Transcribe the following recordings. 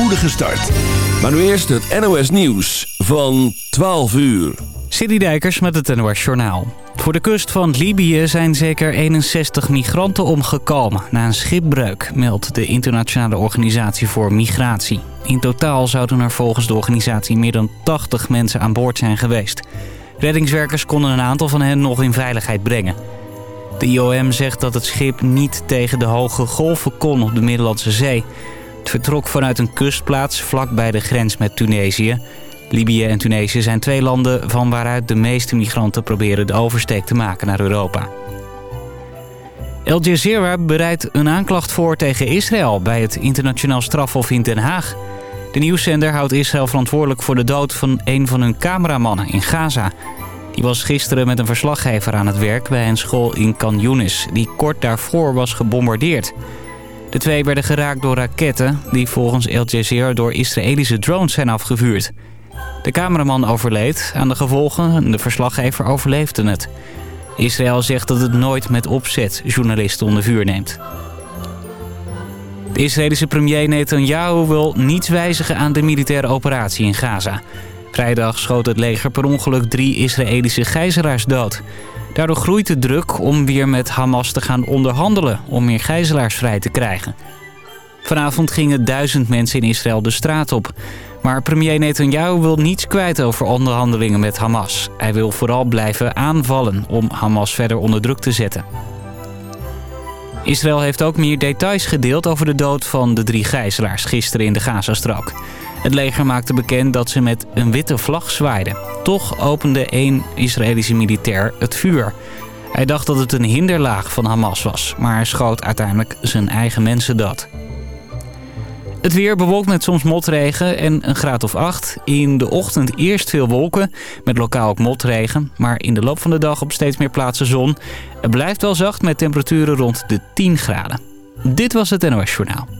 spoedige start. Maar nu eerst het NOS Nieuws van 12 uur. City Dijkers met het NOS Journaal. Voor de kust van Libië zijn zeker 61 migranten omgekomen na een schipbreuk, meldt de Internationale Organisatie voor Migratie. In totaal zouden er volgens de organisatie meer dan 80 mensen aan boord zijn geweest. Reddingswerkers konden een aantal van hen nog in veiligheid brengen. De IOM zegt dat het schip niet tegen de hoge golven kon op de Middellandse Zee. Het vertrok vanuit een kustplaats vlakbij de grens met Tunesië. Libië en Tunesië zijn twee landen van waaruit de meeste migranten proberen de oversteek te maken naar Europa. Al Jazeera bereidt een aanklacht voor tegen Israël bij het internationaal strafhof in Den Haag. De nieuwszender houdt Israël verantwoordelijk voor de dood van een van hun cameramannen in Gaza. Die was gisteren met een verslaggever aan het werk bij een school in Khan Yunis, die kort daarvoor was gebombardeerd. De twee werden geraakt door raketten die volgens Al Jazeera door Israëlische drones zijn afgevuurd. De cameraman overleed aan de gevolgen en de verslaggever overleefde het. Israël zegt dat het nooit met opzet journalisten onder vuur neemt. De Israëlische premier Netanyahu wil niets wijzigen aan de militaire operatie in Gaza. Vrijdag schoot het leger per ongeluk drie Israëlische gijzelaars dood. Daardoor groeit de druk om weer met Hamas te gaan onderhandelen om meer gijzelaars vrij te krijgen. Vanavond gingen duizend mensen in Israël de straat op. Maar premier Netanyahu wil niets kwijt over onderhandelingen met Hamas. Hij wil vooral blijven aanvallen om Hamas verder onder druk te zetten. Israël heeft ook meer details gedeeld over de dood van de drie gijzelaars gisteren in de Gazastrook. Het leger maakte bekend dat ze met een witte vlag zwaaiden. Toch opende één Israëlische militair het vuur. Hij dacht dat het een hinderlaag van Hamas was, maar schoot uiteindelijk zijn eigen mensen dood. Het weer bewolkt met soms motregen en een graad of 8. In de ochtend eerst veel wolken, met lokaal ook motregen. Maar in de loop van de dag op steeds meer plaatsen zon. Het blijft wel zacht met temperaturen rond de 10 graden. Dit was het NOS Journaal.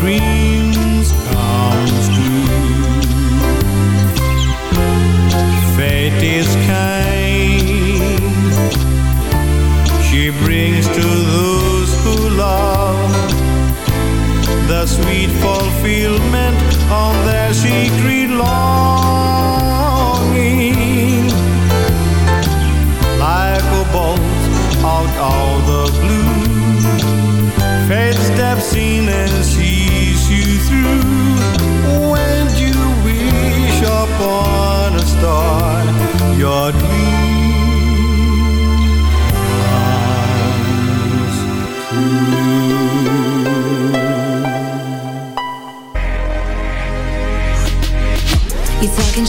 dream.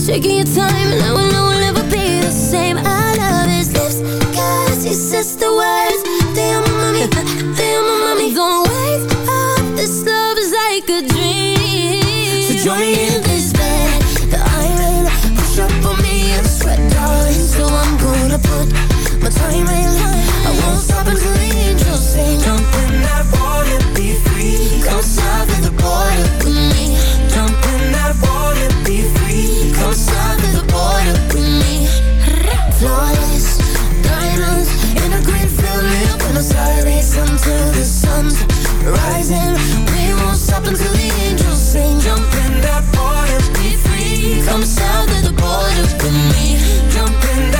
shaking your time And I will know we'll never be the same. I love his lips, cause he says the words. Mami, te amo mami Don't wake up, this love is like a dream. So join me in. This bed that I'm Push up on me and sweat, darling. So I'm gonna put my time ain't rising. We won't stop until the angels sing. Jump in that water, be free. Come south of the border with me. Jump in that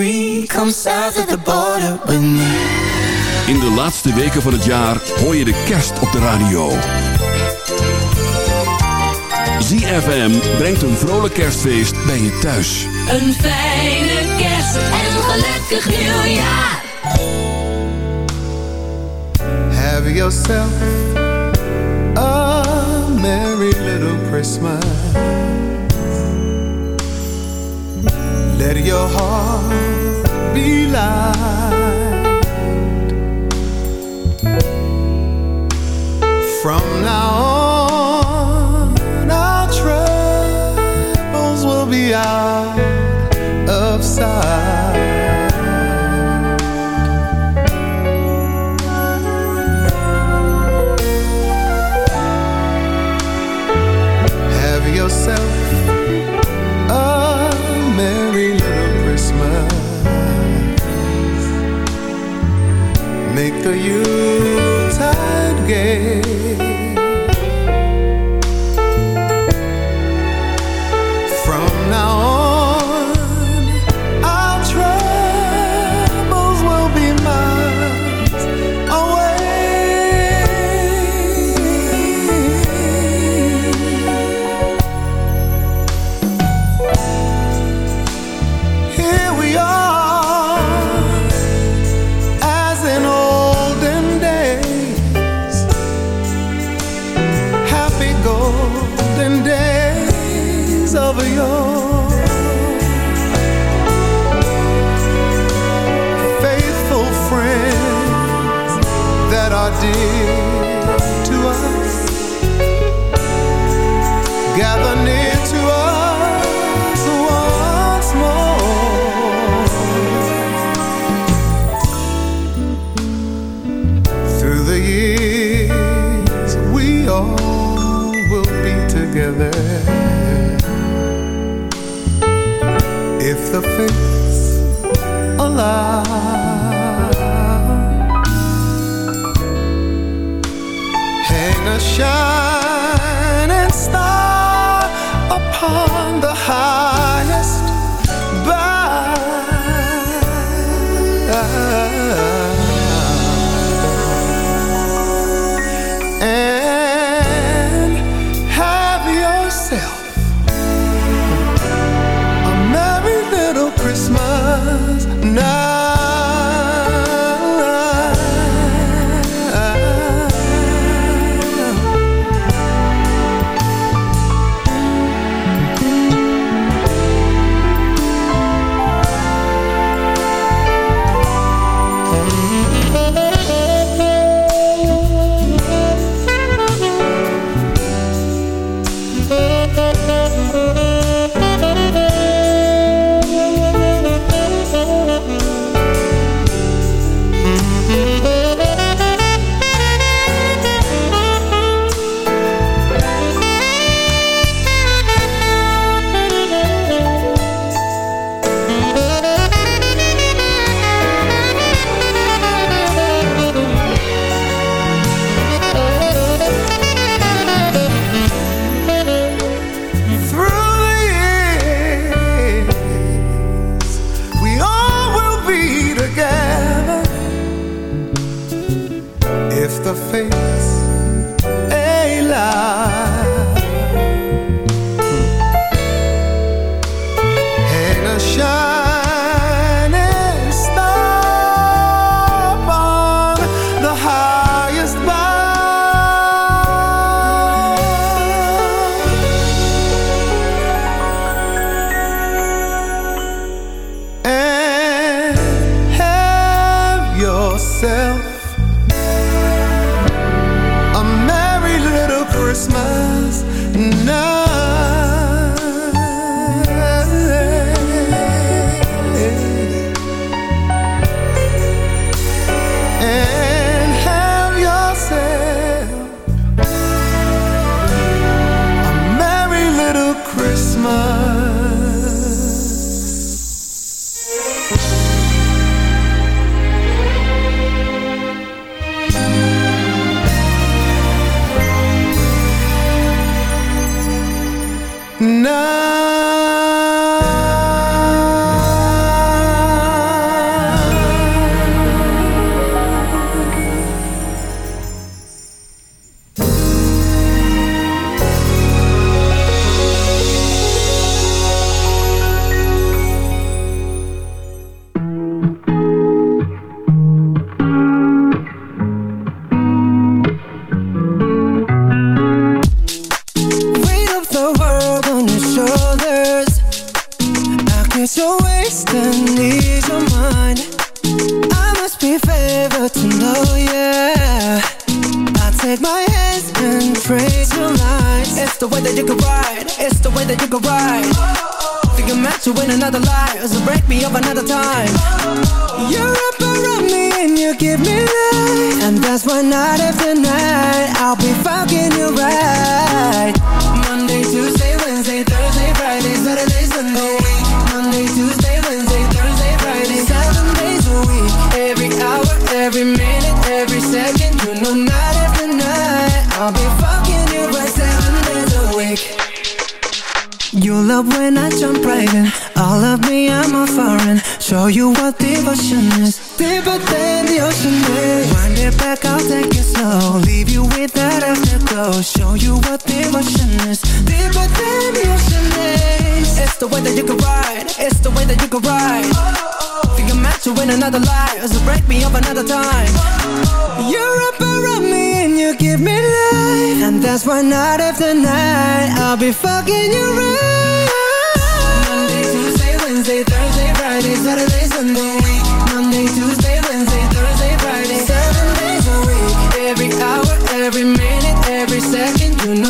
Free. Come south of the border with me. In de laatste weken van het jaar hoor je de kerst op de radio. ZFM brengt een vrolijk kerstfeest bij je thuis. Een fijne kerst en een gelukkig nieuwjaar. Have yourself a merry little Christmas. Let your heart be light. From now on, our troubles will be out of sight. The Yuletide gay.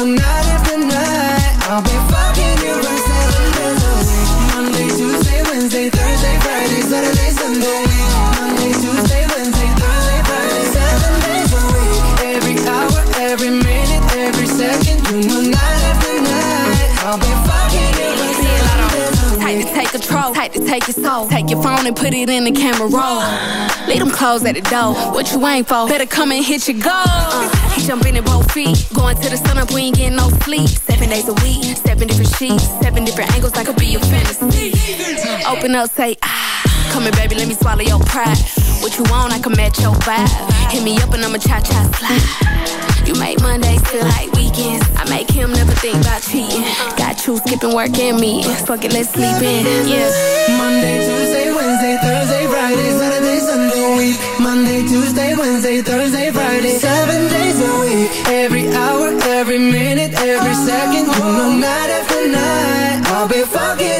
You take your soul. Take your phone and put it in the camera roll. Leave them clothes at the door. What you ain't for? Better come and hit your goal. Uh, he jumping in both feet. Going to the sun up, we ain't getting no sleep. Seven days a week, seven different sheets, seven different angles. That could be your fantasy. Open up, say ah. Come here, baby, let me swallow your pride. What you want, I can match your vibe. Hit me up and I'ma cha-cha slide. You make Mondays feel like weekends. I make him never think about cheating. Got you skipping work and me. Fuck it, let's sleep in. Yeah. Monday, Tuesday, Wednesday, Thursday, Friday, Saturday, Sunday, week. Monday, Tuesday, Wednesday, Thursday, Friday, seven days a week. Every hour, every minute, every second. Know, night after night, I'll be fucking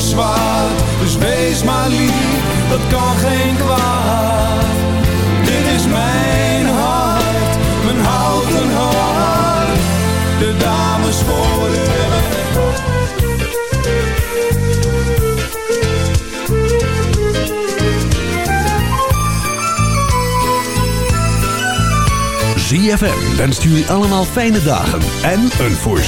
verzwaard. Dus wees maar lief, dat kan geen kwaad. Dit is mijn hart, mijn houten hart. De dames voor het ZFM wenst jullie allemaal fijne dagen en een voorspoedig